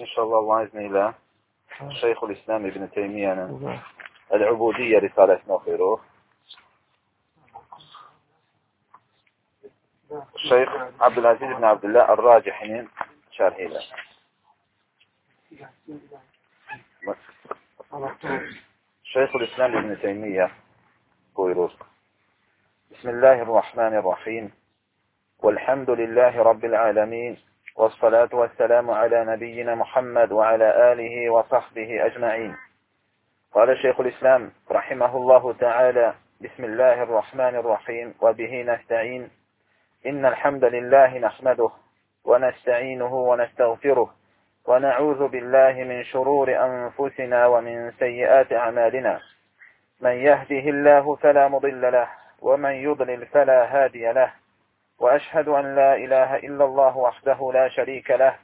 inşallah Allahın izni ilə Şeyxul İslam İbn Teymiyyənin Əl-Ubudiyyə risaləsini oxuyuruq. Şeyx Abdüləziz ibn Abdüllə Ər-Racihinin şərhi ilə. Şeyxul İslam İbn Teymiyyə buyurur. Bismillahirrahmanirrahim. Velhamdülillahi Rabbil alemin. والصلاة والسلام على نبينا محمد وعلى آله وصحبه أجمعين. قال شيخ الإسلام رحمه الله تعالى بسم الله الرحمن الرحيم وبه نستعين. إن الحمد لله نحمده ونستعينه ونستغفره ونعوذ بالله من شرور أنفسنا ومن سيئات أعمالنا. من يهده الله فلا مضل له ومن يضلل فلا هادي له. وأشهد أن لا إله إلا الله وحده لا شريك له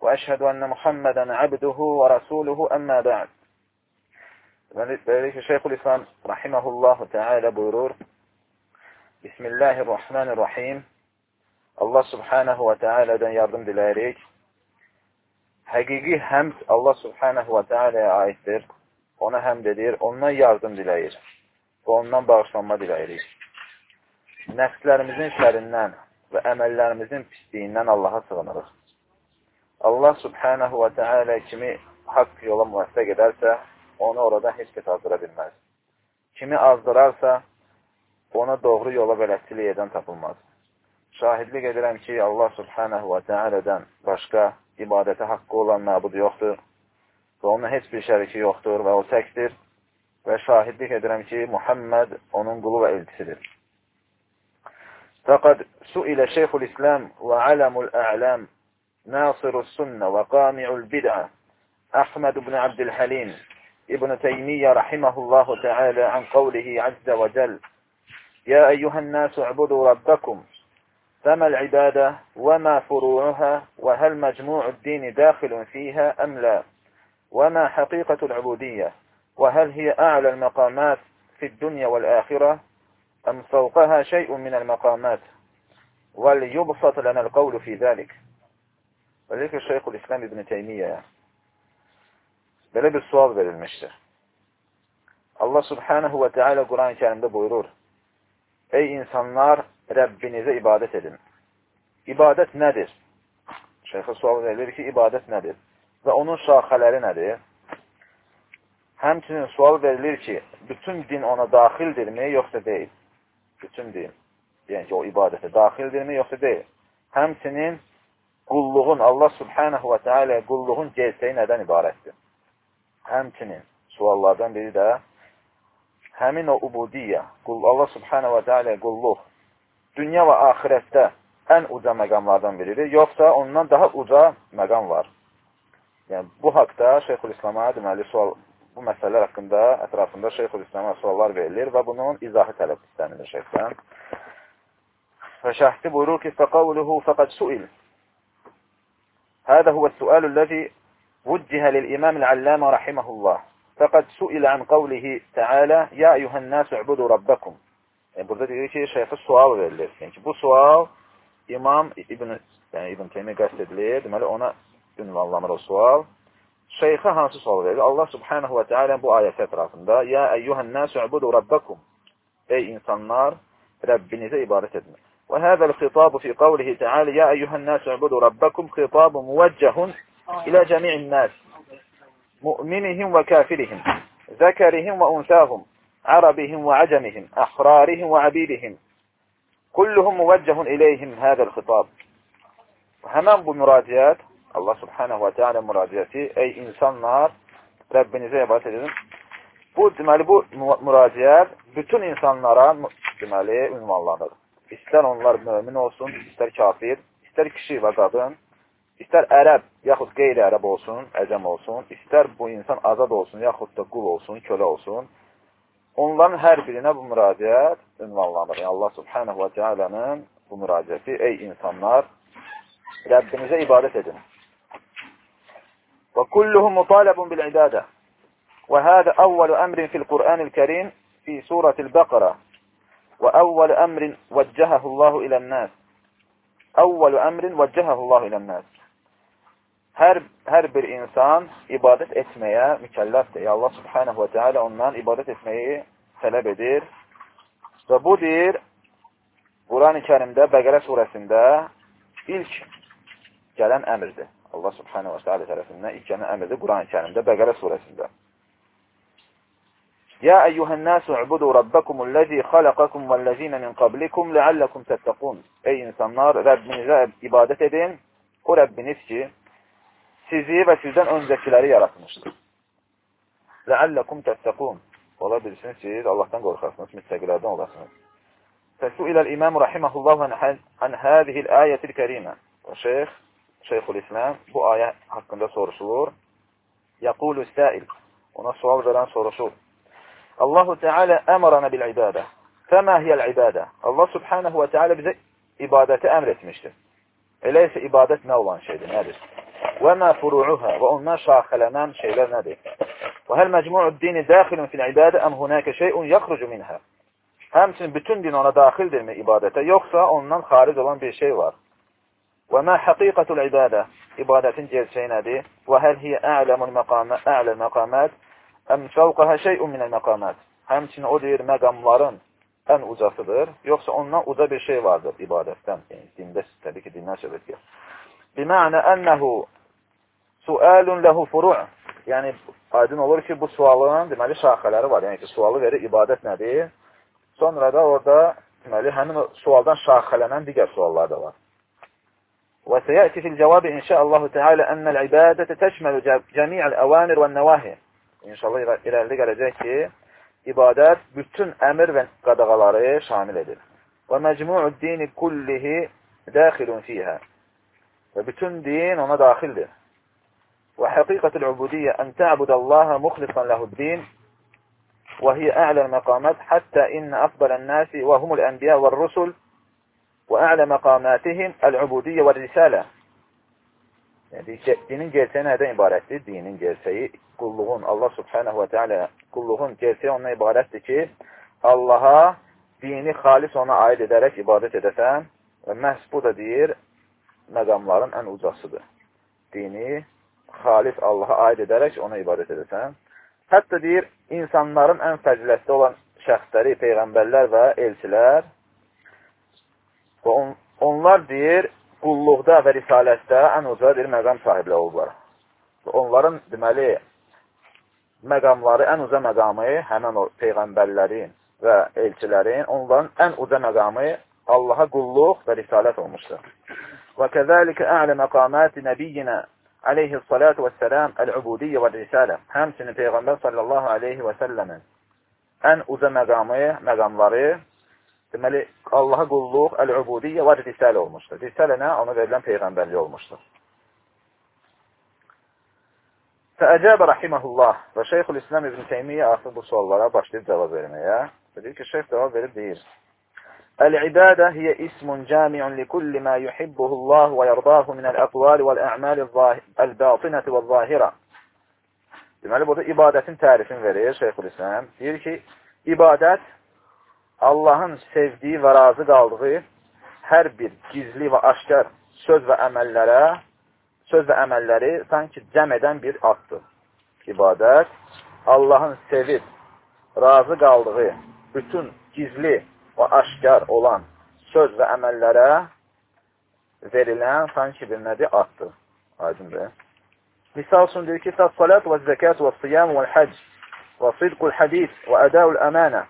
وأشهد أن محمدا عبده ورسوله أما بعد. ذلك الشيخ الإسلام رحمه الله تعالى برور بسم الله الرحمن الرحيم. الله سبحانه وتعالى دن يردم دلاريك حقيقي همت الله سبحانه وتعالى آيتر ona hem dedir, ondan yardım dileyir. Ondan bağışlanma dileyir. Nəfslərimizin şərindən və əməllərimizin pisliyindən Allaha sığınırıq. Allah subhanahu və teala kimi haqq yola müvəffəq edərsə, onu orada heç kəs azdıra bilməz. Kimi azdırarsa, ona doğru yola bələdçilik edən tapılmaz. Şahidlik edirəm ki, Allah subhanahu və tealədən başqa ibadətə haqqı olan məbud yoxdur və onun heç bir şəriki yoxdur və o təkdir və şahidlik edirəm ki, Muhammed onun qulu və elçisidir. فقد سئل شيخ الإسلام وعلم الأعلام ناصر السنة وقامع البدعة أحمد بن عبد الحليم ابن تيمية رحمه الله تعالى عن قوله عز وجل يا أيها الناس اعبدوا ربكم فما العبادة وما فروعها وهل مجموع الدين داخل فيها أم لا؟ وما حقيقة العبودية وهل هي أعلى المقامات في الدنيا والآخرة؟ أم فوقها شيء من المقامات وليبسط لنا القول في ذلك Özellikle Şeyhül İslam İbn Teymiye'ye böyle bir sual verilmiştir. Allah Subhanahu ve Teala Kur'an-ı Kerim'de buyurur. Ey insanlar Rabbinize ibadet edin. İbadet nedir? Şeyh'e sual verilir ki ibadet nedir? Ve onun şahaları nedir? Həmçinin sual verilir ki, bütün din ona daxildirmi, yoxsa deyil? Bütün din, yəni ki, o ibadətə daxildirmi, yoxsa deyil. Həmçinin qulluğun, Allah subhanahu və teala qulluğun gerçəyi nədən ibarətdir? Həmçinin suallardan biri də həmin o ubudiyyə, Allah subhanahu və teala qulluq dünya və axirətdə ən uca məqamlardan biridir, yoxsa ondan daha uca məqam var. Yəni, bu haqda Şeyxülislam'a deməli sual bu məsələlər haqqında ətrafında Şeyxülislam'a suallar verilir və bunun izahı tələb istənilir şeyxdən. Və şəhsi buyurur ki, فَقَوْلُهُ فَقَدْ سُئِلْ هذا هو السؤال الذي وجه للإمام العلامة رحمه الله فقد سئل عن قوله تعالى يا أيها الناس اعبدوا ربكم yani burada diyor ki şeyhe sual verilir. Yani bu sual İmam İbn yani İbn Teymi qəsd edilir. Deməli ona ünvanlanır o sual. şeyhe hasıl olacak. Allah subhanahu ve teala bu ayet etrafında ya eyyuhen nasu ubudu rabbakum ey insanlar Rabbinize ibadet edin. Ve hâzel khitabu fi kavlihi teâlâ ya eyyuhen nasu ubudu rabbakum khitabu muvecehun ila cemi'in nâs mu'minihim ve kafirihim zekerihim ve unsâhum عربهم وعجمهم أحرارهم وعبيدهم كلهم موجه إليهم هذا الخطاب hemen bu müracaat Allah subhanahu və teala müraciəti, ey insanlar, Rəbbinizə ibadət edin. Bu, deməli, bu müraciət bütün insanlara, deməli, ünvanlanır. İstər onlar mömin olsun, istər kafir, istər kişi və qadın, istər ərəb, yaxud qeyri-ərəb olsun, əcəm olsun, istər bu insan azad olsun, yaxud da qul olsun, kölə olsun, onların hər birinə bu müraciət ünvanlanır. Yəni, Allah subhanahu və teala'nın bu müraciəti, ey insanlar, Rəbbinizə ibadət edin. وكلهم مطالب بالعبادة. وهذا أول أمر في القرآن الكريم في سورة البقرة. وأول أمر وجهه الله إلى الناس. أول أمر وجهه الله إلى الناس. هر, هر بر إنسان إبادة إتمية مكلفة. يا الله سبحانه وتعالى ondan إبادة إتمية talep edir. Ve budir Kur'an-ı Kerim'de Begere suresinde ilk gelen emirdir. Allah subhanahu wa ta'ala tarafından ilk yana emredi Kur'an-ı Kerim'de Bekara suresinde. Ya eyyuhen nasu ubudu rabbakumullezî halakakum vellezîne min kablikum leallekum tettekûn. Ey insanlar Rabbinize ibadet edin. O Rabbiniz ki sizi ve sizden öncekileri yaratmıştır. Leallekum tettekûn. Ola bilirsiniz siz Allah'tan korkarsınız, mütteqilerden olasınız. Fesu ilel imam rahimahullahu an hâzihil âyetil kerîme. Şeyh şeyx, Şeyxul İslam bu ayə haqqında soruşulur. Yaqulu sa'il. Ona sual verən soruşur. Allahu Teala əmrana bil ibadə. Fəmə hiyəl ibadə? Allah Subhanahu və Teala bizə ibadəti əmr etmişdir. Elə isə ibadət nə olan şeydir, nədir? Və mə furu'uha və ondan şaxələnən şeylər nədir? Və həl məcmu'ud dini daxilun fil ibadə əm hunəkə şeyun yaxrucu minhə? Həmçinin bütün din ona daxildirmi ibadətə, yoxsa ondan xaric olan bir şey var? Və mə həqiqətul ibadə? İbadətin gerçəyi nədir? Və həl hiyə a'ləmul məqamət, a'ləl məqamət, əm fəvqəhə şeyun minəl məqamət? Həmçinin o deyir məqamların ən ucasıdır, yoxsa ondan uca bir şey vardır ibadətdən. Yəni, dində, təbii ki, dindən söhbət gəlir. Bimənə ənəhu sualun lehu furu' Yəni, aydın olur ki, bu sualın, deməli, şaxələri var. Yəni ki, sualı verir, ibadət nədir? Sonra da orada, deməli, həmin sualdan şaxələnən digər suallar da var. Və səyəti fil cavabı inşaallahu teala ennəl ibadətə təşməlu cəmi'əl əvamir və nəvahi. İnşallah irəli gələcək ki, ibadət bütün əmr və qadağaları şamil edir. Və məcmu'ud dini kullihi daxilun fiyhə. Və bütün din ona daxildir. Və həqiqətul ubudiyyə ən tə'budallaha muxlisan lehu'd-din və hiyə a'lal məqamat hatta inna afdalən nasi və humul ənbiya və rusul və a'la məqamatihim el-ubudiyyə və risalə. Yəni, dinin gerçəyi nədən ibarətdir? Dinin gerçəyi qulluğun, Allah subhanahu və teala qulluğun gerçəyi ondan ibarətdir ki, Allaha dini xalis ona aid edərək ibadət edəsən və məhz bu da deyir, məqamların ən ucasıdır. Dini xalis Allaha aid edərək ona ibadət edəsən. Hətta deyir, insanların ən fəzilətli olan şəxsləri, peyğəmbərlər və elçilər və on, onlar deyir, qulluqda və risalətdə ən uca bir məqam sahiblə olublar. Onların, deməli, məqamları, ən uca məqamı həmən o peyğəmbərlərin və elçilərin, onların ən uca məqamı Allaha qulluq və risalət olmuşdur. Və kəzəlikə ə'lə məqaməti nəbiyyinə aleyhi salatu və səlam əl-ubudiyyə və risalə. Həmçinin Peyğəmbər sallallahu aleyhi və səlləmin ən uca məqamı, məqamları deməli, Allaha qulluq, əl-ubudiyyə və risalə olmuşdur. Risalə nə? Ona verilən Peyğəmbərli olmuşdur. Fəəcəbə rahiməhullah və Şeyxul İslam İbn Teymiyyə artıq bu suallara başlayıb cavab verməyə. Deyir ki, şeyx cavab verib deyir. Əl-ibadə hiyə ismun camiun li kulli ma yuhibbuhullah və yardahu minəl əqvali vəl-ə'məli əl-batinəti vəl-zahirə. Deməli, burada ibadətin tərifini verir Şeyxul İslam. Deyir ki, ibadət Allahın sevdiyi və razı qaldığı hər bir gizli və aşkar söz və əməllərə, söz və əməlləri sanki cəm edən bir addır. İbadət Allahın sevib, razı qaldığı bütün gizli və aşkar olan söz və əməllərə verilən sanki bir nədir? Addır. Aydındır. Misal üçün deyir ki, salat və zəkat və siyam və həc və sidqul hadis və ədəul əmanə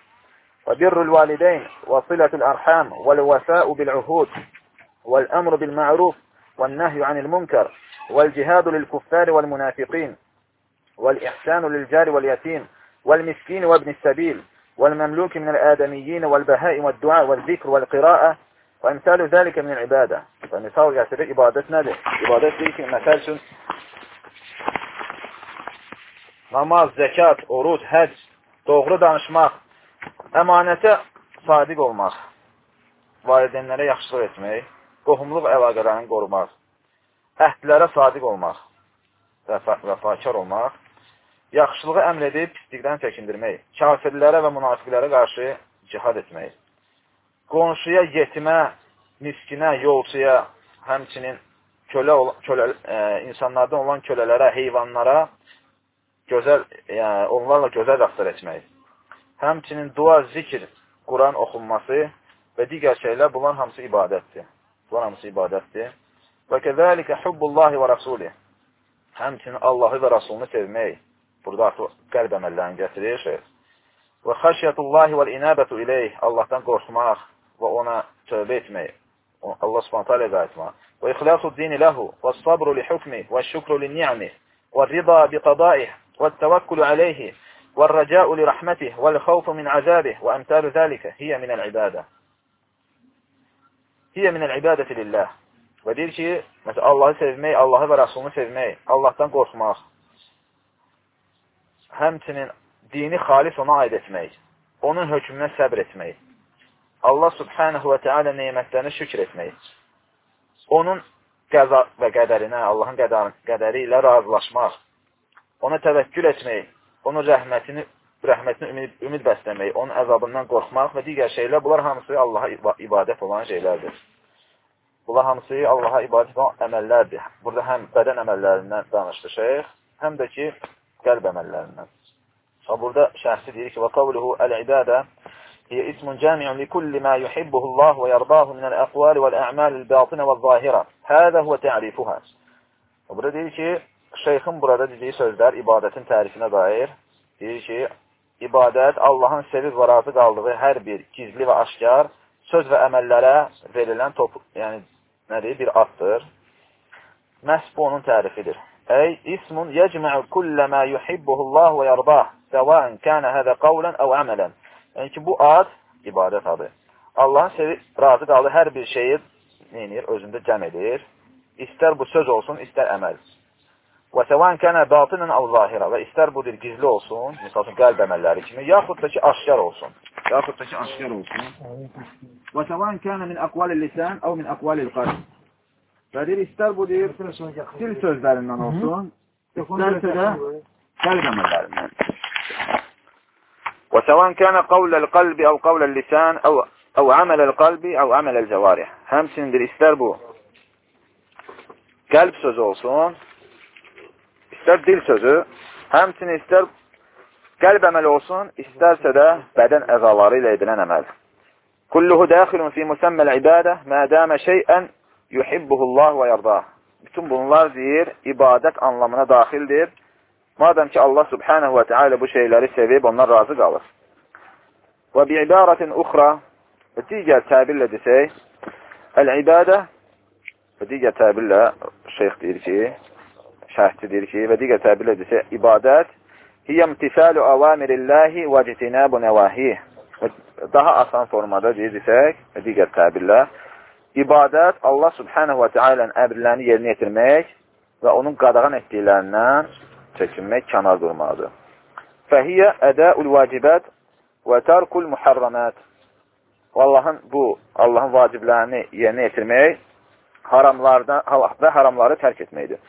وبر الوالدين وصلة الأرحام والوفاء بالعهود والأمر بالمعروف والنهي عن المنكر والجهاد للكفار والمنافقين والإحسان للجار واليتيم والمسكين وابن السبيل والمملوك من الآدميين والبهائم والدعاء والذكر والقراءة. وأمثال ذلك من العبادة. فمثال يعتبر إبادتنا ده إبادت ذلك مثال namaz, zekat, oruç, həc, doğru danışmaq, əmanətə sadiq olmaq, valideynlərə yaxşılıq etmək, qohumluq əlaqələrini qorumaq, əhdlərə sadiq olmaq, vəfa vəfakar olmaq, yaxşılığı əmr edib pislikdən çəkindirmək, kafirlərə və münafiqlərə qarşı cihad etmək, qonşuya, yetimə, miskinə, yolçuya, həmçinin kölə, kölə ə, insanlardan olan kölələrə, heyvanlara gözəl, yəni onlarla gözəl rəftar etmək. Həmçinin dua, zikr, Quran oxunması və digər şeylər bunlar hamısı ibadətdir. Bunlar hamısı ibadətdir. Və kəzəlikə hubbullahi və rasulih. Həmçinin Allahı və Rasulunu sevmək. Burada artıq qəlb əməllərini gətirir şeyh. Və xəşyətullahi vəl inabətu ileyh. Allahdan qorxmaq və ona tövbə etmək. Allah subhanətə alə qayıtmaq. Və ixlasu dini ləhu və sabru li hukmi və şükru li ni'mi və rida bi qadaih və təvəkkülü aleyhi والرجاء لرحمته والخوف من عذابه وأمثال ذلك هي من العبادة هي من العبادة لله Və deyir ki, məsələn, Allahı sevmək, Allahı və Rasulunu sevmək, Allahdan qorxmaq, həmçinin dini xalis ona aid etmək, onun hökmünə səbr etmək, Allah subhanahu və teala neymətlərini şükür etmək, onun qəza və qədərinə, Allahın qədəri ilə razılaşmaq, ona təvəkkül etmək, onun rəhmətini, rəhmətini ümid, ümid bəsləmək, onun əzabından qorxmaq və digər şeylər, bunlar hamısı Allaha ibadət olan şeylərdir. Bunlar hamısı Allaha ibadət edən əməllərdir. Burada həm bədən əməllərindən danışdı şeyx, həm də ki, qəlb əməllərindən. Və burada şəhsi deyir ki, və qavluhu əl-ibadə hiyə ismun cəmi'un li kulli ma yuhibbuhu Allah və yardahu min əl-əqvali vəl-ə'məl batinə vəl-zahirə. Hədə huvə tə'rifuhə. Burada deyir ki, şeyxin burada dediyi sözlər ibadətin tərifinə dair deyir ki, ibadət Allahın sevib və razı qaldığı hər bir gizli və aşkar söz və əməllərə verilən top, yəni nədir? Bir addır. Məhz bu onun tərifidir. Ey ismun yecmə'u kullə mə yuhibbuhullah və yardah, səvən kənə hədə qavlən əv əmələn. Yəni ki, bu ad ibadət adı. Allahın sevi, razı qaldığı hər bir şeyi neyinir? Özündə cəm edir. İstər bu söz olsun, istər əməl. Və səvən kənə batının əv zahirə və istər bu bir gizli olsun, misal üçün qəlb əməlləri kimi, yaxud da ki, aşkar olsun. Yaxud da ki, aşkar olsun. Və səvən kənə min əqvalil lisən, əv min əqvalil qalb. Və deyir, istər bu deyir, dil sözlərindən olsun, istərsə də qəlb əməllərindən. Və səvən kənə qavləl qalbi, əv qavləl lisən, əv, əv əmələl qalbi, əv əmələl cəvarih. Həmçindir, istər bu qəlb sözü olsun, istər dil sözü, həmçinin istər qəlb əməli olsun, istərsə də bədən əzaları ilə edilən əməl. Kulluhu daxilun fi musəmməl ibadə mə dəmə şeyən yuhibbuhullah və yardah. Bütün bunlar deyir, ibadət anlamına daxildir. Madəm ki, Allah subhanahu və teala bu şeyləri sevib, ondan razı qalır. Və bi ibarətin uxra, və digər təbirlə desək, əl-ibadə, və digər təbirlə şeyx deyir ki, şərhçi deyir ki, və digər təbirlə desə, ibadət hiyə imtisalu avamirilləhi və citinabu nəvahih. Daha asan formada deyir desək, və digər təbirlə, ibadət Allah subhanahu və teala'nın əmrlərini yerinə yetirmək və onun qadağan etdiklərindən çəkinmək, kənar durmaqdır. Fəhiyyə ədəul vacibət və tərkul muharramat. Allahın bu, Allahın vaciblərini yerinə yetirmək, haramlardan və haramları tərk etməkdir.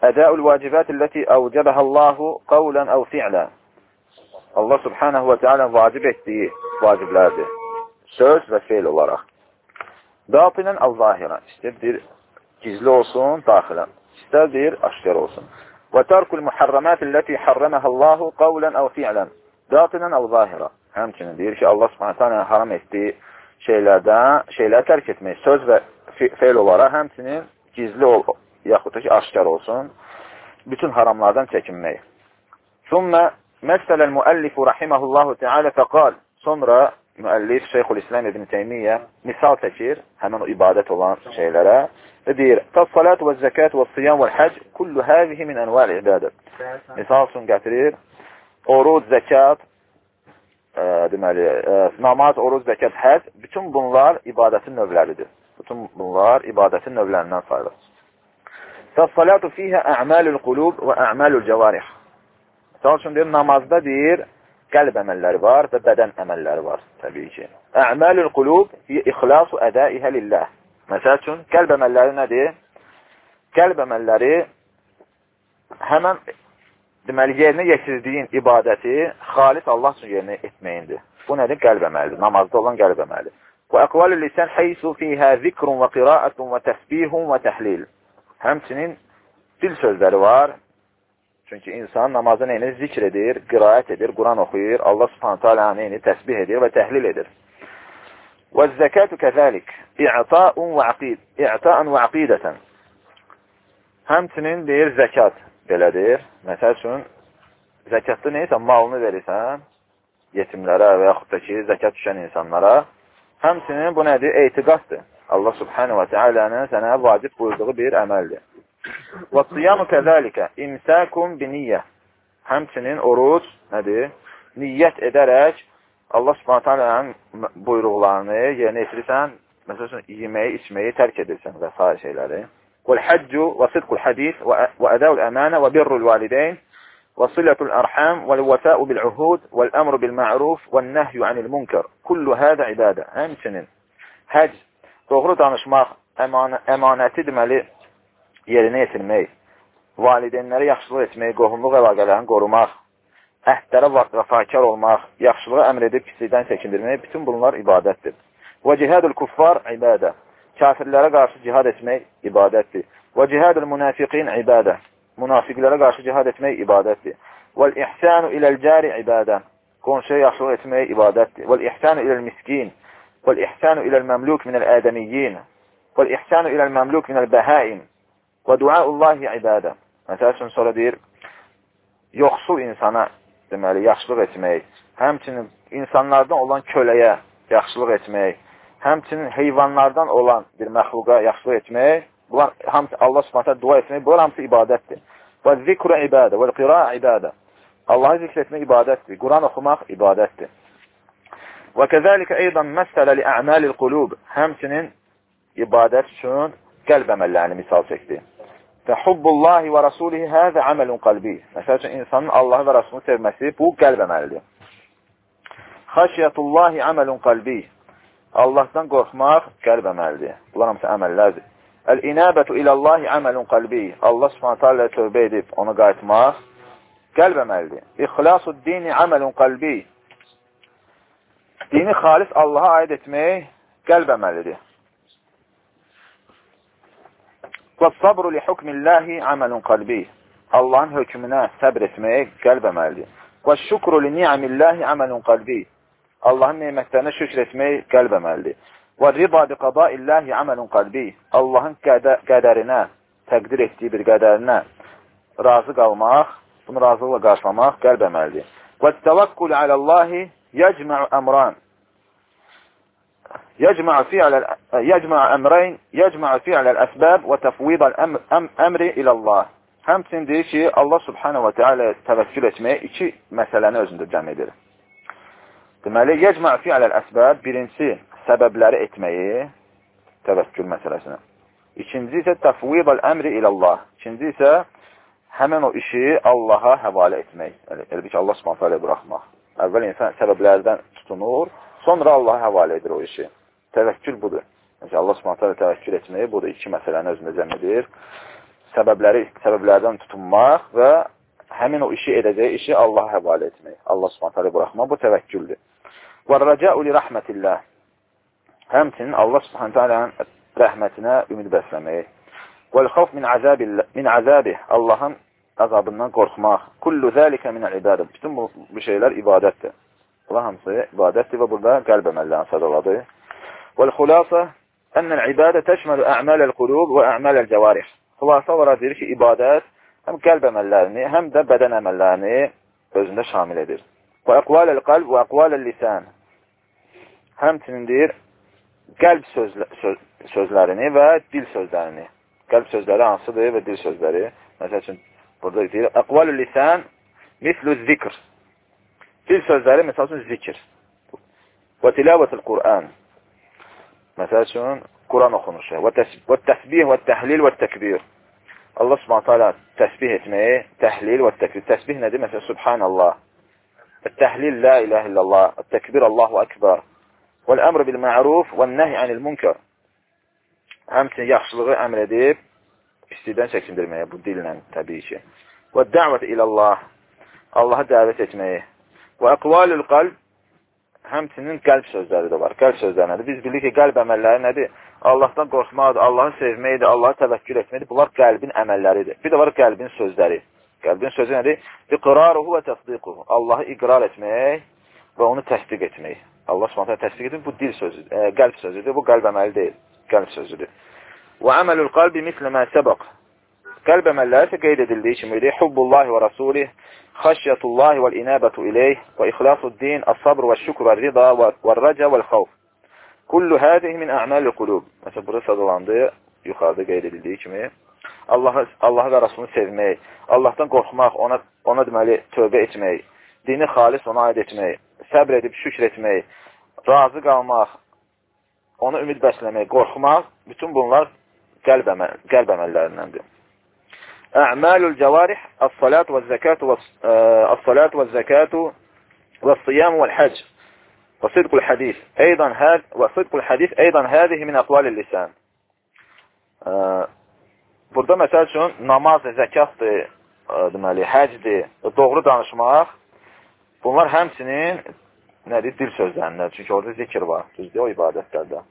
Ədəul vacibət illəti əvcəbəhəllahu qavlən əv fi'lə. Allah subhanahu və teala vacib etdiyi vaciblərdir. Söz və feil olaraq. Datinən əv zahirə. İstədir gizli olsun, daxilən. İstədir aşkar olsun. Və tərkul muharramat illəti harraməhəllahu qavlən əv fi'lən. Datinən əv zahirə. Həmçinin deyir ki, Allah subhanahu teala haram etdiyi şeylərdən, şeyləri tərk etmək, söz və feil olaraq həmçinin gizli ol, yaxud da ki, aşkar olsun, bütün haramlardan çəkinmək. Sümmə məsələl müəllifu rahiməhullahu tealə fəqal, sonra müəllif Şeyxülislam İbn Teymiyyə misal çəkir həmin o ibadət olan şeylərə və deyir, Təs-salat və zəkat və siyam və həc kullu həzihi min ənvəl ibadət. Misal üçün gətirir, oruc, zəkat, ə, deməli, ə, namaz, oruc, zəkat, həc, bütün bunlar ibadətin növləridir. Bütün bunlar ibadətin növlərindən sayılır. Fəs-salatu fiyhə ə'malul qulub və ə'malul cəvarih. Misal üçün deyir, namazda deyir, qəlb əməlləri var və bədən əməlləri var, təbii ki. Ə'malul qulub hiyə ixlasu ədəihə lillah. Məsəl üçün, qəlb əməlləri nədir? Qəlb əməlləri həmən deməli, yerinə yetirdiyin ibadəti xalis Allah üçün yerinə etməyindir. Bu nədir? Qəlb əməlidir. Namazda olan qəlb əməli. Və əqvalü lisən heysu fiyhə zikrun və qiraətun Həmçinin dil sözləri var. Çünki insan namazda neyini zikr edir, qiraət edir, Quran oxuyur, Allah subhanətə alə neyini təsbih edir və təhlil edir. Və zəkətü kəzəlik, i'ta'un və aqid, i'ta'an və aqidətən. Həmçinin deyir zəkat belədir. Məsəl üçün, zəkatda neysə malını verirsən, yetimlərə və yaxud da ki, zəkat düşən insanlara. Həmçinin bu nədir? Eytiqatdır. Allah subhanə və tealənin sənə vacib buyurduğu bir əməldir. Və siyamu kəzəlikə imsəkum biniyyə. Həmçinin oruc nədir? Niyyət edərək Allah subhanə tealənin buyruqlarını yerinə yetirirsən, məsələn, yeməyi, içməyi tərk edirsən və s. şeyləri. Vəl-həccü və sidqul-hədis və ədəul-əmənə və birrul-valideyn. وصلة الأرحام والوفاء بالعهود والأمر بالمعروف والنهي عن المنكر كل هذا عبادة həmçinin həc, doğru danışmaq, əmanə, əmanəti deməli yerinə yetirmək, valideynlərə yaxşılıq etmək, qohumluq əlaqələrini qorumaq, əhdlərə vəfakar olmaq, yaxşılığı əmr edib pislikdən çəkindirmək, bütün bunlar ibadətdir. Və cihadul kuffar ibadə. Kafirlərə qarşı cihad etmək ibadətdir. Və cihadul münafiqin ibadə. Münafiqlərə qarşı cihad etmək ibadətdir. Vəl ihsanu iləl cari ibadə. Qonşuya yaxşılıq etmək ibadətdir. Vəl ihsanu iləl miskin. Vəl ihsanu iləl məmluk minəl ədəmiyyin. Vəl ihsanu iləl məmluk minəl bəhaim. Və duaullahi ibadə. Məsəl üçün sonra deyir, yoxsul insana deməli, yaxşılıq etmək, həmçinin insanlardan olan köləyə yaxşılıq etmək, həmçinin heyvanlardan olan bir məxluqa yaxşılıq etmək, bunlar hamısı Allah Subhanahu dua etmək, bunlar hamısı ibadətdir. Və zikru ibadə, və qira ibadə. Allahı zikr etmək ibadətdir. Quran oxumaq ibadətdir. Və kəzəlikə eydan məsələ li a'malil qulub. Həmçinin ibadət üçün qəlb əməllərini misal çəkdi. Fəhubbullahi və rasulihi həzə əməlun qalbi. Məsəl üçün, insanın Allahı və Rasulunu sevməsi bu qəlb əməlidir. Xəşiyyətullahi əməlun qalbi. Allahdan qorxmaq qəlb əməlidir. Bunlar hamısı əməllərdir. Əl-inəbətu iləllahi əməlun qalbi. Allah subhanətə alə tövbə edib onu qayıtmaq qəlb əməlidir. İxlasu dini əməlun qalbi. Dini xalis Allaha aid etmək qəlb əməlidir. Və sabru li hukmillahi amalun qalbi. Allahın hökmünə səbr etmək qəlb əməlidir. Və şükru li ni'amillahi amalun qalbi. Allahın nemətlərinə şükr etmək qəlb əməlidir. Və riba bi qadaillahi amalun qalbi. Allahın qədərinə, təqdir etdiyi bir qədərinə razı qalmaq, bunu razılıqla qarşılamaq qəlb əməlidir. Və təvəkkül aləllahi yəcmə'u əmran. يجمع فعل يجمع أمرين يجمع فعل الأسباب وتفويض الأمر إلى الله Həmçinin deyir ki, Allah subhanahu və teala təvəkkül etməyə iki məsələni özündə cəm edir. Deməli, yecmə fi'aləl əsbəb, birincisi, səbəbləri etməyi, təvəkkül məsələsinə. İkinci isə təfvidəl əmri ilallah. İkinci isə həmən o işi Allaha həvalə etmək. Elə ki, Allah subhanahu və buraxmaq. Əvvəl insan səbəblərdən tutunur, sonra Allaha həvalə edir o işi. Təvəkkül budur. Yəni, Allah subhanətə təvəkkül etməyi budur. İki məsələni özündə cəm edir. Səbəbləri, səbəblərdən tutunmaq və həmin o işi edəcəyi işi Allaha həvalə etmək. Allah subhanətə buraxmaq bu təvəkküldür. Və rəcəu li rəhmətillah. Həmçinin Allah subhanətə alənin rəhmətinə ümid bəsləməyi. Vəl-xavf min, əzəbi, min əzəbi, Allahın əzabından qorxmaq. Kullu zəlikə minəl ibadə. Bütün bu, bu şeylər ibadətdir. Bunlar hamısı ibadətdir və burada qəlb əməllərini sadaladı. Vəl-xulasa ənəl ibadə təşməlu ə'mələl qulub və ə'mələl cəvarih. Xulasa olaraq deyir ki, ibadət həm qəlb əməllərini, həm də bədən əməllərini özündə şamil edir. Və əqvaləl qəlb və əqvaləl lisan. Həmçinin deyir, qəlb sözlə, söz, sözlərini və dil sözlərini. Qəlb sözləri hansıdır və dil sözləri. Məsəl üçün, burada deyir, əqvalül lisan mislü zikr. Dil sözləri, məsəl üçün, zikr. Və tilavətül Qur'an. Məsəl üçün, Quran oxunuşu. Və təsbih və təhlil və təkbir. Allah subhanətə alə təsbih etməyi, təhlil və təkbir. Təsbih nədir? Məsələn, Subhanallah. Təhlil, la ilahe illallah. Təkbir, Allahu akbar. Vəl-əmr bil-ma'ruf və-nəhy anil-munkar. Həmçinin yaxşılığı əmr edib, pislikdən çəkindirməyə bu dillə təbii ki. Və dəvət ilallah. Allaha dəvət etməyi. Və əqvalül qalb. həmçinin qəlb sözləri də var. Qəlb sözləri nədir? Biz bilirik ki, qəlb əməlləri nədir? Allahdan qorxmaqdır, Allahı sevməkdir, Allahı təvəkkül etməkdir. Bunlar qəlbin əməlləridir. Bir də var qəlbin sözləri. Qəlbin sözü nədir? İqraruhu və təsdiquhu. Allahı iqrar etmək və onu təsdiq etmək. Allah Subhanahu təsdiq edir. Bu dil sözüdür, e, qəlb sözüdür. Bu qəlb əməli deyil, qəlb sözüdür. Və əməlul qalbi mislə mə səbəq. Qəlb əməlləri isə qeyd edildiyi kimidir. Hubbullahi və rasulih, xəşyətullahi vəl inəbətu ileyh və ixlasuddin, as-sabr və şükr və rida və rəca vəl xavf. Kullu hadihi min a'malil qulub. Məsələn, burada sadalandı, yuxarıda qeyd edildiyi kimi. Allahı Allahı və Rasulunu sevmək, Allahdan qorxmaq, ona ona deməli tövbə etmək, dini xalis ona aid etmək, səbr edib şükr etmək, razı qalmaq, ona ümid bəsləmək, qorxmaq, bütün bunlar qəlb, əməl, qəlb əməllərindəndir. Ə'malul cəvarih, as-salat və zəkatu və as-salat və zəkatu və siyam və hac və sidqul hadis. Eydan həd və sidqul hadis eydan hadihi min aqvalil lisan. Burada məsəl üçün namaz, zəkatdır, deməli, həcdir, doğru danışmaq bunlar həmçinin nədir? Dil sözlərində. Çünki orada zikr var. Düzdür, o ibadətlərdə.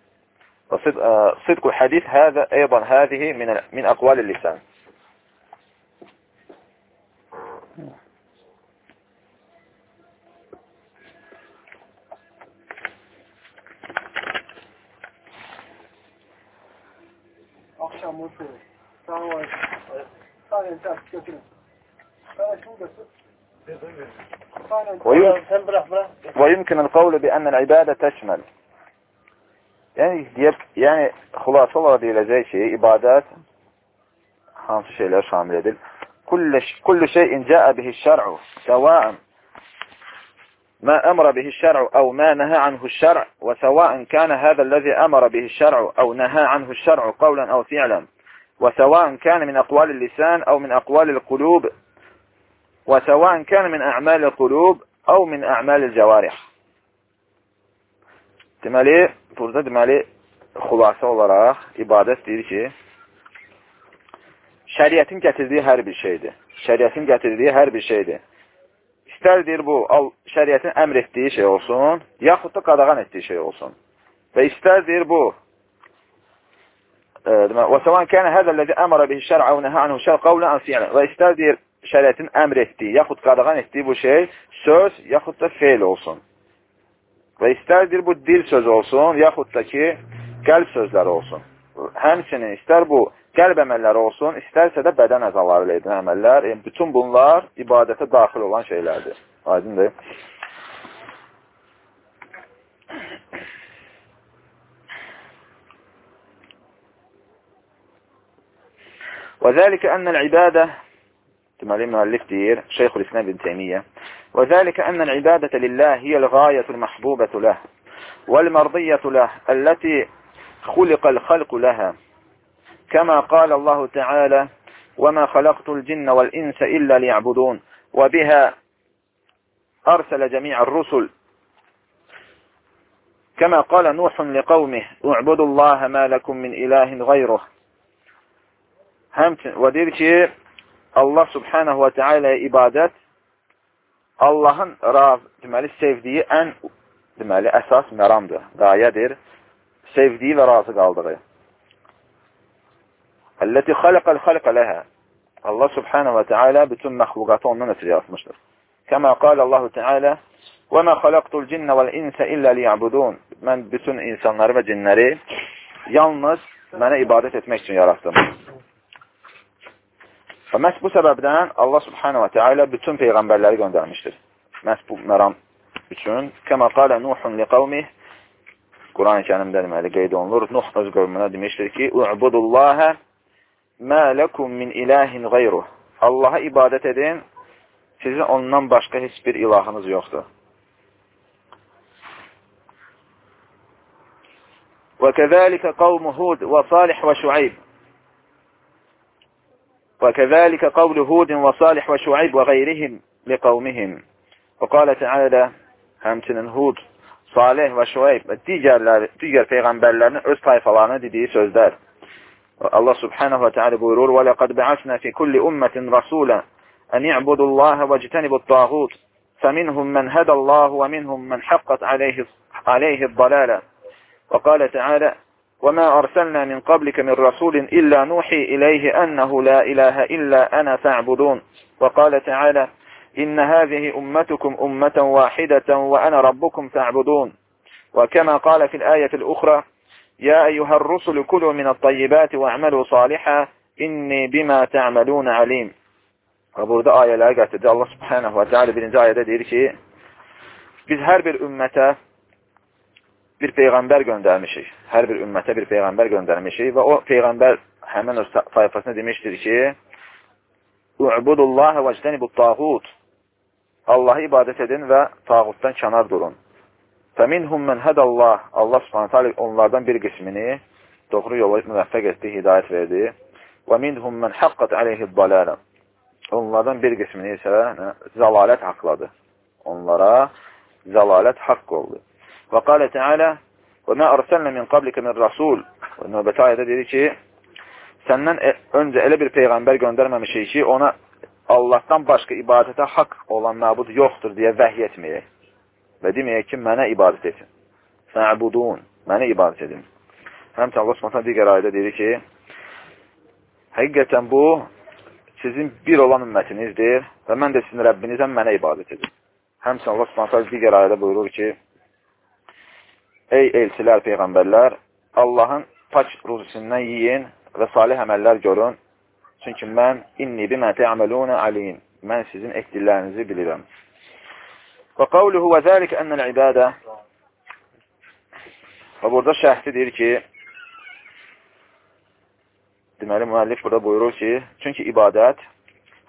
Sidqul hadis həzə eydan həzihi min, min aqvalil lisan. Akşam olsun. Sağ ol. Sağ ol. Götürün. Evet, şunu götür. ويمكن القول بأن العبادة تشمل Yəni, deyib, yəni xülasə olaraq deyiləcək ki, ibadət hansı şeylər şamil edir? Kullu şeyin cəə bihi şər'u səvəən ما أمر به الشرع أو ما نهى عنه الشرع وسواء كان هذا الذي أمر به الشرع أو نهى عنه الشرع قولا أو فعلا وسواء كان من أقوال اللسان أو من أقوال القلوب وسواء كان من أعمال القلوب أو من أعمال الجوارح Deməli, burada deməli, xülasə olaraq ibadət deyir ki, şəriətin gətirdiyi hər bir şeydir. Şəriətin gətirdiyi hər bir şeydir. İstər deyir bu, şəriətin əmr etdiyi şey olsun, yaxud da qadağan etdiyi şey olsun. Və istər deyir bu, və səvan kənə hədəlləzi əmara bihi şər'ə və nəhə anhu şər qavlə ansiyənə və istər deyir şəriətin əmr etdiyi, yaxud qadağan etdiyi bu şey söz, yaxud da feil olsun. Və istərdir bu dil söz olsun, yaxud da ki, qəlb sözləri olsun. Həmçinin istər bu qəlb əməlləri olsun, istərsə də bədən əzaları ilə edilən əməllər. Yəni, bütün bunlar ibadətə daxil olan şeylərdir. Aydındır. وذلك أن العبادة deməli müəllif deyir, Şeyxül İslam ibn Teymiyyə وذلك أن العبادة لله هي الغاية المحبوبة له والمرضية له التي خلق الخلق لها. كما قال الله تعالى وما خلقت الجن والإنس إلا ليعبدون وبها أرسل جميع الرسل. كما قال نوح لقومه اعبدوا الله ما لكم من إله غيره. ki, Allah subhanahu və teala ibadət Allahın raz, deməli, sevdiyi ən, deməli, əsas məramdır, qayədir, sevdiyi və razı qaldığı. Əlləti xaləqəl xaləqə ləhə. Allah subhanahu və teala bütün məxluqatı ondan ötürü yaratmışdır. Kəmə qal Allahu Teala və mə xaləqtul cinnə vəl insə illə liyabudun. Mən bütün insanları və cinləri yalnız mənə ibadət etmək üçün yaratdım. Və məhz bu səbəbdən Allah subhanahu wa ta'ala bütün peyğəmbərləri göndərmişdir. Məhz bu məram üçün. Kəmə qalə Nuhun li qavmih Quran-ı kərimdə deməli qeyd olunur. Nuh öz qövmünə demişdir ki, U'budullaha mə ləkum min ilahin qeyruh. Allaha ibadət edin, sizin ondan başqa heç bir ilahınız yoxdur. وكذلك قوم هود وصالح وشعيب وكذلك قول هود وصالح وشعيب وغيرهم لقومهم. وقال تعالى همتنن هود صالح وشعيب تيجر فيغنبلن أس طايفالانا دي دي سوزدار الله سبحانه وتعالى بيرور ولقد بعثنا في كل أمة رسولا أن يعبدوا الله واجتنبوا الطاغوت فمنهم من هدى الله ومنهم من حقت عليه عليه الضلالة. وقال تعالى وما أرسلنا من قبلك من رسول إلا نوحي إليه أنه لا إله إلا أنا فاعبدون وقال تعالى إن هذه أمتكم أمة واحدة وأنا ربكم فاعبدون وكما قال في الآية الأخرى يا أيها الرسل كلوا من الطيبات واعملوا صالحا inni bima ta'malun alim. Və burada ayələri gətirdi. Allah subhanahu wa ta'ala birinci ayədə deyir biz hər bir ümmətə bir peyğəmbər göndərmişik. Hər bir ümmətə bir peyğəmbər göndərmişik və o peyğəmbər həmin o sayfasına demişdir ki, U'budullaha və ictənibut tağut. Allahı ibadət edin və tağutdan kənar durun. Fəminhum mən hədəllah. Allah subhanət hələ onlardan bir qismini doğru yola müvəffəq etdi, hidayət verdi. Və minhum mən haqqat aleyhi dalalə. Onlardan bir qismini isə zəlalət haqladı. Onlara zəlalət haqq oldu. Və qalə Teala və mə ərsəlnə min qablikə min rasul. Növbəti ayədə dedi ki, səndən e, öncə elə bir peyğəmbər göndərməmişik ki, ona Allahdan başqa ibadətə haqq olan məbud yoxdur deyə vəhiy etməyək. Və deməyək ki, mənə ibadət etsin. Fə'budun, mənə ibadət edin. Həmçə Allah Subhanahu digər ayədə deyir ki, Həqiqətən bu sizin bir olan ümmətinizdir və mən də sizin Rəbbinizəm, mənə ibadət edin. Həmçin Allah Subhanahu digər ayədə buyurur ki: Ey elçilər, peyğəmbərlər, Allahın pak ruzisindən yiyin və salih əməllər görün. Çünki mən inni bimə tə'malun alim. Mən sizin etdiklərinizi bilirəm. Və qavluhu və zəlik ennəl ibadə Və burada şəhsi deyir ki, deməli müəllif burada buyurur ki, çünki ibadət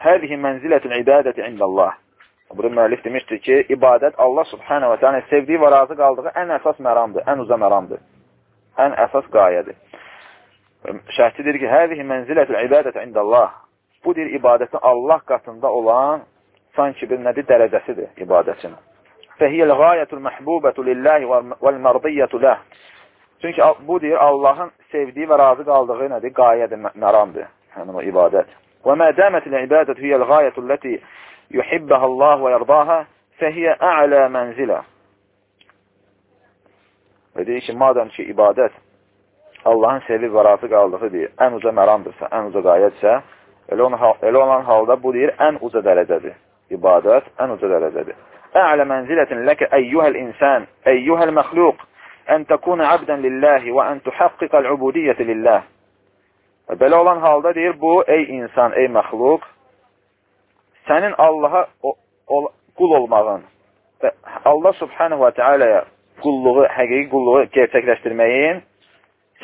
həzihi mənzilətül ibadəti indəllah. Burada müəllif demişdir ki, ibadət Allah subhanə və təala sevdiyi və razı qaldığı ən əsas məramdır, ən uza məramdır. Ən əsas qayədir. Şəhti deyir ki, həzihi mənzilətül ibadəti indəllah. Bu deyir ibadətin Allah qatında olan sanki bir nədir dərəcəsidir ibadətin. Fəhiyəl qayətul məhbubətu lillahi vəl mərdiyyətu ləh. Çünki bu deyir Allahın sevdiyi və razı qaldığı nədir? Qayədir, məramdır. Həmin o ibadət. Və mə dəmətil ibadət hiyəl qayətul ləti Allah və yərdaha fəhiyyə ə'lə mənzilə. Və deyir ki, madəm ki, ibadət Allahın sevib və razı qaldığı deyir, ən uca məramdırsa, ən uca qayətsə, elə, ona, elə olan halda bu deyir, ən uca dərəcədir. İbadət ən uca dərəcədir. Ə'lə mənzilətin ləkə əyyuhəl insan, əyyuhəl məxluq ən təkuna abdən lillahi və ən tuhaqqiqəl ubudiyyəti lillah. Və belə olan halda deyir, bu, ey insan, ey məxluq, sənin Allaha o, o, qul olmağın və Allah subhanahu və teala'ya qulluğu, həqiqi qulluğu gerçəkləşdirməyin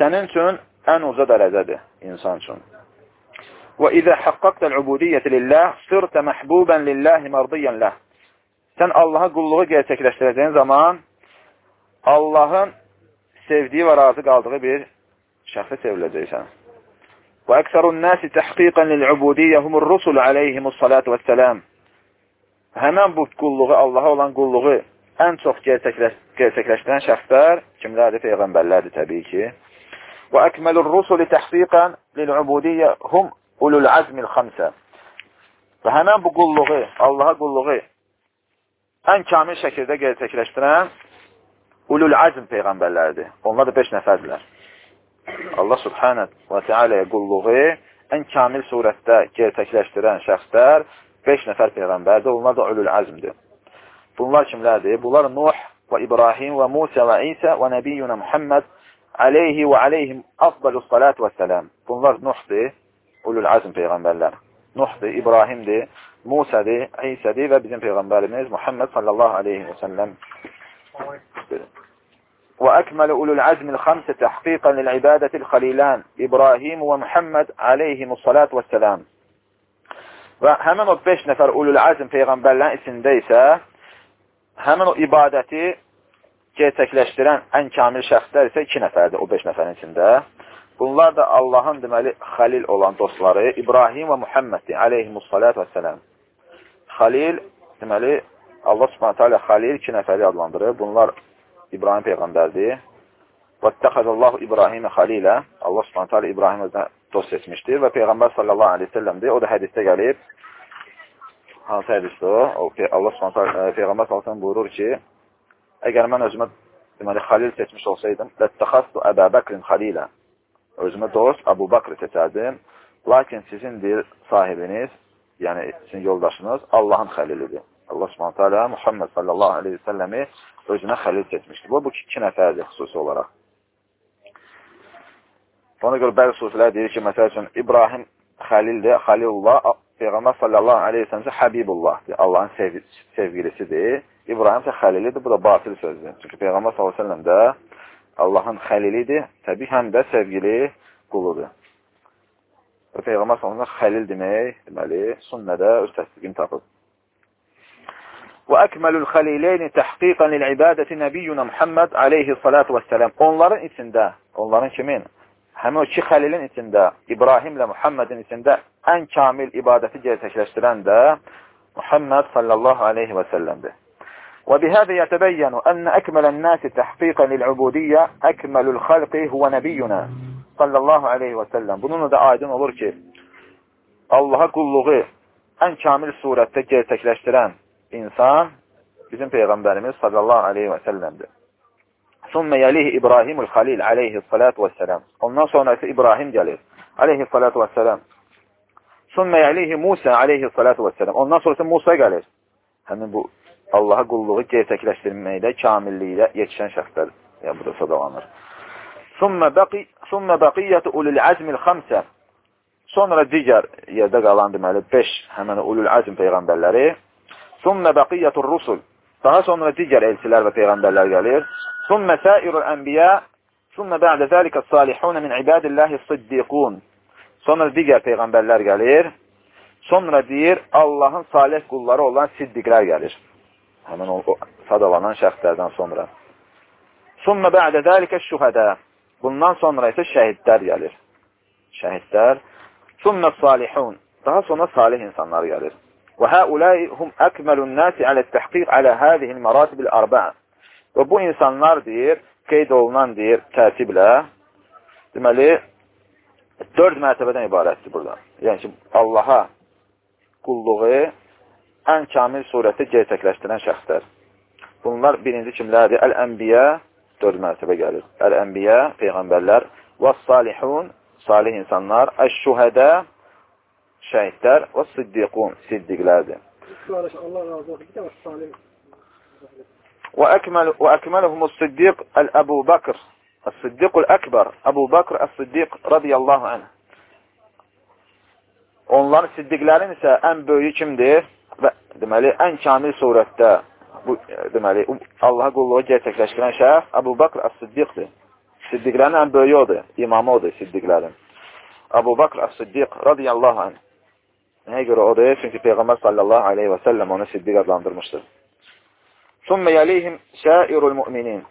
sənin üçün ən uca dərəcədir insan üçün. Və izə haqqaqtəl ubudiyyəti lillah, sirtə məhbubən lillahi mərdiyyən ləh. Sən Allaha qulluğu gerçəkləşdirəcəyin zaman Allahın sevdiyi və razı qaldığı bir şəxsə çevriləcəksən. Və əksərun nəsi təhqiqən lil-ubudiyyə humur rusul aleyhimus salatu və səlam. Həmən bu qulluğu, Allaha olan qulluğu ən çox gerçəkləş gerçəkləşdirən şəxslər kimlərdir? Peyğəmbərlərdir təbii ki. Və əkməlur rusuli təhqiqən lil-ubudiyyə hum ulul azmil xamsə. Və həmən bu qulluğu, Allaha qulluğu ən kamil şəkildə gerçəkləşdirən ulul azm peyğəmbərlərdir. Onlar da 5 nəfərdirlər. Allah subhanət və tealəyə qulluğu ən kamil surətdə gerçəkləşdirən şəxslər 5 nəfər peyğəmbərdir. Onlar da ulul azmdir. Bunlar kimlərdir? Bunlar Nuh və İbrahim və Musa və İsa və Nəbiyyuna Muhammed aleyhi və aleyhim afdalus salat və səlam. Bunlar Nuhdir, ulul azm peyğəmbərlər. Nuhdir, İbrahimdir, Musa'dir, İsa'dir və bizim peyğəmbərimiz Muhammed sallallahu aleyhi və səlləm وأكمل أولو العزم الخمسة تحقيقا للعبادة الخليلان İbrahim və Muhammed aleyhimussalat və səlam. Və həmin o 5 nəfər ulul azm peyğəmbərlərin içində isə həmin o ibadəti gerçəkləşdirən ən kamil şəxslər isə 2 nəfərdir o 5 nəfərin içində. Bunlar da Allahın deməli xalil olan dostları İbrahim və Muhammeddir aleyhimussalat və səlam. Xalil deməli Allah Subhanahu taala xalil 2 nəfəri adlandırır. Bunlar İbrahim peyğəmbərdir. Vəttəxəzəllahu İbrahimə xalilə. Allah subhanət hələ İbrahim özünə dost seçmişdir və Peyğəmbər sallallahu aleyhi ve sellemdir. O da hədisdə gəlib. hansı hədisdir o? o Allah Subhanahu Peyğəmbər sallallahu buyurur ki, əgər mən özümə deməli xalil seçmiş olsaydım, "Ləttəxastu Əbu Bəkrin xalilə." Özümə dost Əbu Bəkr seçərdim. Lakin sizin deyir sahibiniz, yəni sizin yoldaşınız Allahın xəlilidir. Allah Subhanahu taala Muhammed sallallahu əleyhi və səlləmi özünə xəlil seçmişdir. Bu bu iki nəfərdir xüsusi olaraq. Ona görə bəzi sufilər deyir ki, məsəl üçün İbrahim xəlildir, Xəlilullah, Peyğəmbər sallallahu aleyhi ve sellem Həbibullahdır, Allahın sev sevgilisidir. İbrahim isə xəlilidir, bu da batil sözdür. Çünki Peyğəmbər sallallahu aleyhi ve sellem də Allahın xəlilidir, təbii həm də sevgili quludur. Və Peyğəmbər sallallahu xəlil demək, deməli, sünnədə öz təsdiqini tapıb. Və əkməlül xəlileyni təhqiqən lil-ibadəti nəbiyyuna Muhammed aleyhi salatu və sələm. Onların içində, onların kimin? həmin o iki xəlilin içində, İbrahimlə Muhammedin içində ən kamil ibadəti gerçəkləşdirən də Muhammed sallallahu aleyhi və səlləmdir. وبهذا يتبين أن أكمل الناس تحقيقا للعبودية أكمل الخلق هو نبينا صلى الله عليه وسلم. Bununla da aydın olur ki, Allaha qulluğu ən kamil surətdə gerçəkləşdirən insan bizim Peyğəmbərimiz sallallahu aleyhi və səlləmdir. Sümme yelihi İbrahimul Halil aleyhissalatu vesselam. Ondan sonrası İbrahim gelir. Aleyhissalatu vesselam. Sümme yelihi Musa aleyhissalatu vesselam. Ondan sonrası Musa gelir. Həmin bu Allaha qulluğu gerçəkləşdirməkdə, kamillikdə yetişən şəxslər yəni, burada sadalanır. Sümme, baqi, sümme baqiyyətu ulul azmil xamsə. Sonra digər yerdə qalan deməli 5 həmən ulul azm peyğəmbərləri. Sümme baqiyyətur rusul. Daha sonra digər elçilər və peyğəmbərlər gəlir. ثم سائر الأنبياء ثم بعد ذلك الصالحون من عباد الله الصديقون sonra digər peyğəmbərlər gəlir. Sonra deyir, Allahın salih qulları olan siddiqlər gəlir. Həmin o, sadalanan şəxslərdən sonra. Summa ba'də zəlikə şühədə. Bundan sonra isə şəhidlər gəlir. Şəhidlər. Summa salihun. Daha sonra salih insanlar gəlir. Və həuləi hum əkməlun nəsi alə təhqiq alə həzihil məratibil arba'a. Və bu insanlar deyir, qeyd olunan deyir tərtiblə, deməli, dörd mərtəbədən ibarətdir burada. Yəni ki, Allaha qulluğu ən kamil surətdə gerçəkləşdirən şəxslər. Bunlar birinci kimlərdir? Əl-Ənbiyə, dörd mərtəbə gəlir. Əl-Ənbiyə, Peyğəmbərlər, və-salihun, salih insanlar, əş-şuhədə, şəhidlər və siddiqun, siddiqlərdir. Allah razı olsun. Bir də salih وأكمل وأكملهم الصديق الأبو بكر الصديق الأكبر أبو بكر الصديق رضي الله عنه Onların siddiqlərin isə ən böyüyü kimdir? Və deməli, ən kamil surətdə bu deməli Allaha qulluğu gerçəkləşdirən şəxs Əbu Bakr Əs-Siddiqdir. Siddiqlərin ən böyüyü odur, imamı odur siddiqlərin. Əbu Bakr Əs-Siddiq radiyallahu anh. Nəyə görə odur? Çünki Peyğəmbər sallallahu aleyhi və səlləm onu siddiq adlandırmışdır. Sümme yəlihim şairul müminin.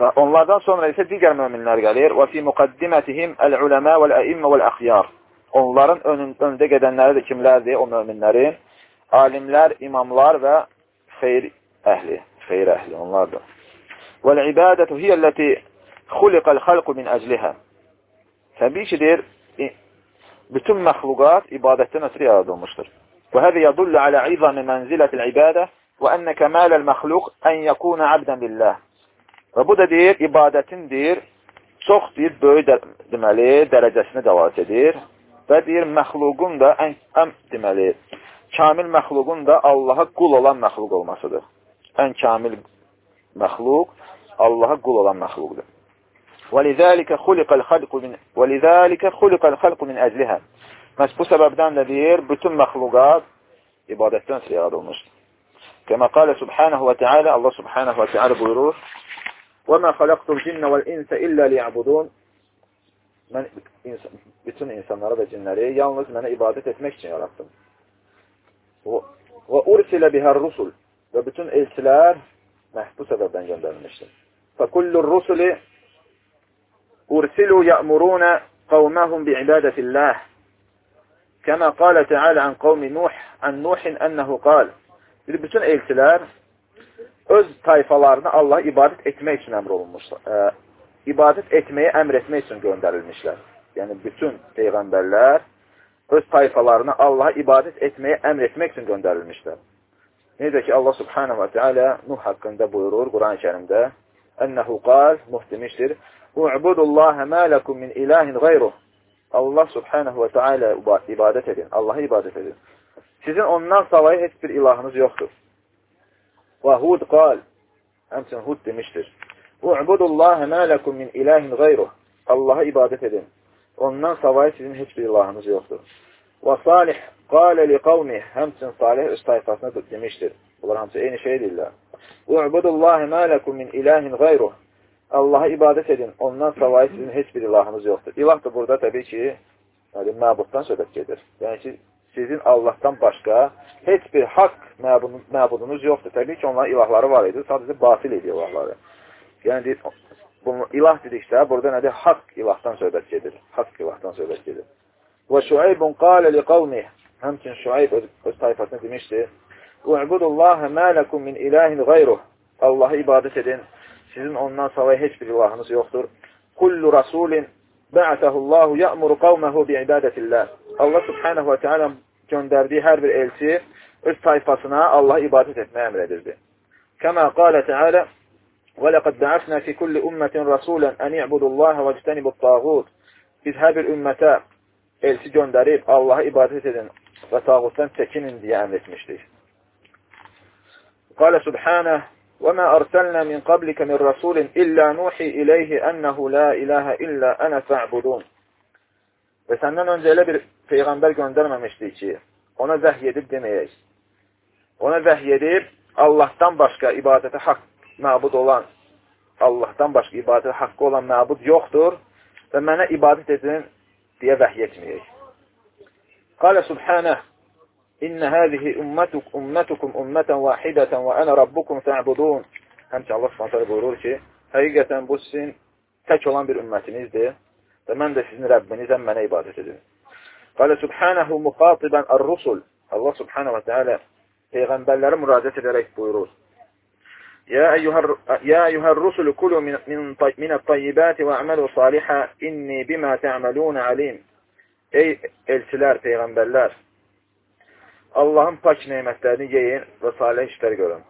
Və onlardan sonra isə digər möminlər gəlir. Və fi muqaddimətihim əl-uləmə vəl-əimmə vəl-əxyar. Onların önün, öndə gedənləri də kimlərdir? O möminlərin alimlər, imamlar və xeyr əhli. Xeyr əhli onlardır. Vəl-ibadətu hiyəlləti xuliqəl xalqu min əclihə. Təbii ki, deyir, bütün məxluqat ibadətdən ötürü yaradılmışdır. Və hədə yədullu alə izami mənzilətil ibadə və ənə kəmələl məxluq ən yəkuna abdən lillah. Və bu da deyir, ibadətin deyir, çox deyir, böyük də, deməli, dərəcəsini dəvat edir və deyir, məxluqun da ən, ən deməli, kamil məxluqun da Allaha qul olan məxluq olmasıdır. Ən kamil məxluq Allaha qul olan məxluqdur. ولذلك خلق الخلق من ولذلك خلق الخلق من أجلها. مس بو سببدان نذير بتم مخلوقات عبادتان سيارد كما قال سبحانه وتعالى الله سبحانه وتعالى بيروح وما خلقت الجن والإنس إلا ليعبدون من bütün insanlara ve cinlere yalnız mene ibadet etmek için yarattım. Ve ursile biher rusul ve bütün elçiler mehbu sebebden göndermiştir. Fekullur rusuli أُرْسِلُوا يَأْمُرُونَ قَوْمَهُمْ بِعِبَادَةِ اللَّهِ كما قال تعالى عن قوم نوح عن نوح أنه قال Bir, bütün elçilər öz tayfalarına Allah ibadət etmək üçün əmr olunmuşlar. E, ibadət etməyi əmr etmək üçün göndərilmişlər. Yəni, bütün peyğəmbərlər öz tayfalarına Allaha ibadət etməyə əmr etmək üçün göndərilmişlər. Necə ki, Allah subhanahu wa ta'ala Nuh haqqında buyurur Quran-ı kərimdə, Ənəhu qal, Nuh demişdir, U'budullaha mə ləkum min ilahin qayruh. Allah subhanahu wa ta'ala ibadət edin, Allaha ibadət edin. Sizin ondan savayı heç bir ilahınız yoxdur. Və Hud qal, həmçin Hud demişdir, U'budullaha mə ləkum min ilahin qayruh. Allaha ibadət edin. Ondan savayı sizin heç bir ilahınız yoxdur. Və Salih qalə li qavmih, həmçin Salih öz tayfasına demişdir. Bunlar hamısı eyni şey deyirlər. U'budullahi mə ləkum min ilahin qayruh. Allaha ibadət edin, ondan savayı sizin heç bir ilahınız yoxdur. İlah da burada təbii ki, yəni, məbuddan söhbət gedir. Yəni ki, sizin Allahdan başqa heç bir haqq məbudunuz yoxdur. Təbii ki, onların ilahları var idi, sadəcə batil idi ilahları. Yəni, deyir, bunu ilah dedikdə, burada nədir? Haqq ilahdan söhbət gedir. Haqq ilahdan söhbət gedir. Və Şuaybun qalə li qavmih. Həmçin Şuayb öz, öz tayfasını demişdir. U'budullaha mə ləkum min ilahin qayruh. Allahı ibadət edin. Sizin ondan savayı heç bir ilahınız yoxdur. Kullu rasulin ba'atahullahu ya'muru qavməhu bi'ibadətillah. Allah subhanahu wa ta'ala göndərdiyi hər bir elçi öz tayfasına Allah ibadət etməyə əmr edirdi. Kəmə qalə Teala وَلَقَدْ بَعَثْنَا فِي كُلِّ أُمَّةٍ رَسُولًا أَنْ يَعْبُدُوا اللَّهَ وَاجْتَنِبُوا الطَّاغُوتِ Biz hər bir ümmətə elçi göndərib Allaha ibadət edin və tağutdan çəkinin deyə əmr etmişdik. Qalə subhanə وَمَا أَرْسَلْنَا مِنْ قَبْلِكَ مِنْ رَسُولٍ إِلَّا نُوحِي إِلَيْهِ أَنَّهُ لَا إِلَهَ إِلَّا أَنَا فَعْبُدُونَ Və səndən öncə elə bir Peyğəmbər göndərməmişdik ki, ona vəhy edib deməyək. Ona vəhy edib Allahdan başqa ibadətə haqq məbud olan, Allahdan başqa ibadətə haqqı olan məbud yoxdur və mənə ibadət edin deyə vəhy etməyək. Qalə subhanə Həzihi ümmətuk, ümmətukum ümmətən vahidətən və ənə rabbukum tə'budun. Həmçə Allah subhanətə buyurur ki, həqiqətən bu sizin tək olan bir ümmətinizdir və mən də sizin Rəbbinizəm, mənə ibadət edin. Qalə subhanəhu muxatibən ər-rusul. Allah subhanə və teala Peyğəmbərlərə müraciət edərək buyurur. يا أيها يا أيها الرسل كلوا من من من الطيبات واعملوا صالحا inni bima ta'malun alim. Ey elçilər, peyğəmbərlər, Allahın pak nemətlərini yeyin və salih işlər görün.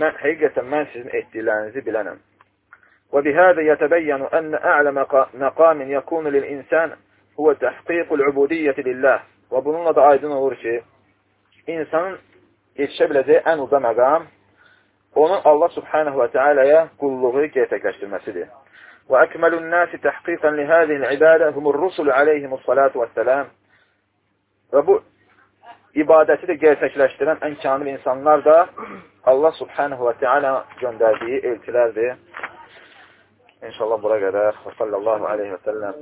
Mən həqiqətən mən sizin etdiklərinizi bilənəm. Yətəbəyyənu ən a'lə məqamin yakunu lil insan huwa tahqiqul ubudiyyəti lillah. Və bununla da aydın olur ki, insanın yetişə biləcəyi ən uca məqam onun Allah subhanahu və teala'ya qulluğu gerçəkləşdirməsidir. Və əkməlun nəsi təhqiqən li həzihil ibadə humur rusul aleyhimus salatu və səlam. Və bu ibadəti də gerçəkləşdirən ən kamil insanlar da Allah subhanahu və teala göndərdiyi elçilərdir. İnşallah bura qədər. Və sallallahu aleyhi və səlləm.